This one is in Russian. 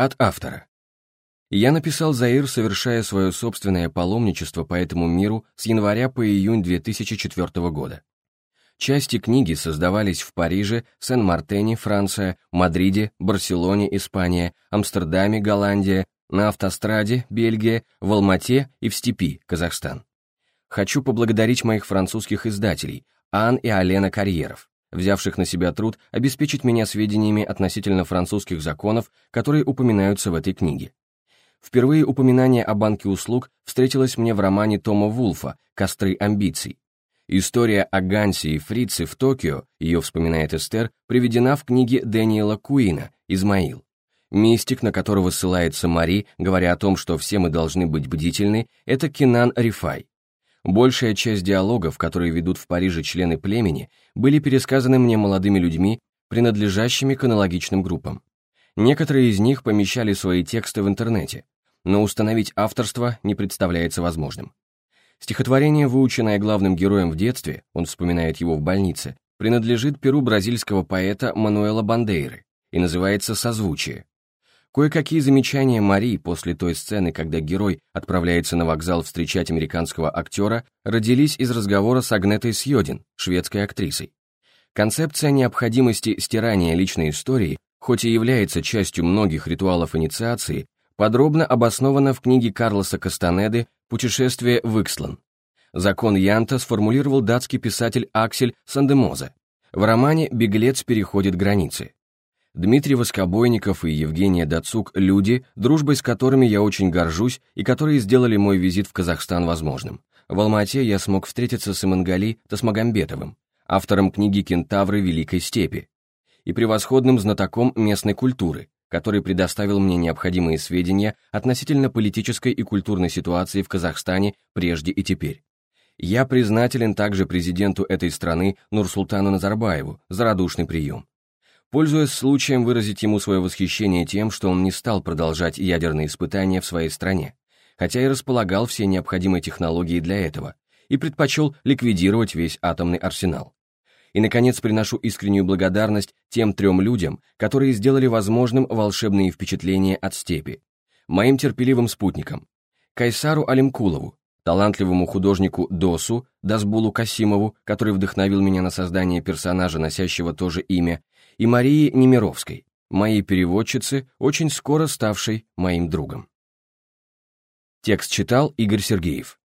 От автора. Я написал Заир, совершая свое собственное паломничество по этому миру с января по июнь 2004 года. Части книги создавались в Париже, Сен-Мартене, Франция, Мадриде, Барселоне, Испания, Амстердаме, Голландия, на автостраде, Бельгия, в Алмате и в Степи, Казахстан. Хочу поблагодарить моих французских издателей, Ан и Алена Карьеров, взявших на себя труд обеспечить меня сведениями относительно французских законов, которые упоминаются в этой книге. Впервые упоминание о банке услуг встретилось мне в романе Тома Вулфа «Костры амбиций». История о Гансе и Фрице в Токио, ее вспоминает Эстер, приведена в книге Дэниела Куина «Измаил». Мистик, на которого ссылается Мари, говоря о том, что все мы должны быть бдительны, это Кинан Рифай. Большая часть диалогов, которые ведут в Париже члены племени, были пересказаны мне молодыми людьми, принадлежащими к аналогичным группам. Некоторые из них помещали свои тексты в интернете, но установить авторство не представляется возможным. Стихотворение, выученное главным героем в детстве, он вспоминает его в больнице, принадлежит перу бразильского поэта Мануэла Бандейры и называется «Созвучие». Кое-какие замечания Марии после той сцены, когда герой отправляется на вокзал встречать американского актера, родились из разговора с Агнетой Сьодин, шведской актрисой. Концепция необходимости стирания личной истории хоть и является частью многих ритуалов инициации, подробно обоснована в книге Карлоса Кастанеды «Путешествие в Икслан». Закон Янта сформулировал датский писатель Аксель Сандемозе. В романе «Беглец переходит границы». Дмитрий Воскобойников и Евгения Дацук – люди, дружбой с которыми я очень горжусь и которые сделали мой визит в Казахстан возможным. В Алмате я смог встретиться с Имангали Тасмагамбетовым, автором книги «Кентавры Великой Степи», и превосходным знатоком местной культуры, который предоставил мне необходимые сведения относительно политической и культурной ситуации в Казахстане прежде и теперь. Я признателен также президенту этой страны Нурсултану Назарбаеву за радушный прием. Пользуясь случаем выразить ему свое восхищение тем, что он не стал продолжать ядерные испытания в своей стране, хотя и располагал все необходимые технологии для этого, и предпочел ликвидировать весь атомный арсенал. И, наконец, приношу искреннюю благодарность тем трем людям, которые сделали возможным волшебные впечатления от степи. Моим терпеливым спутникам. Кайсару Алимкулову, талантливому художнику Досу, Дасбулу Касимову, который вдохновил меня на создание персонажа, носящего то же имя, и Марии Немировской, моей переводчице, очень скоро ставшей моим другом. Текст читал Игорь Сергеев.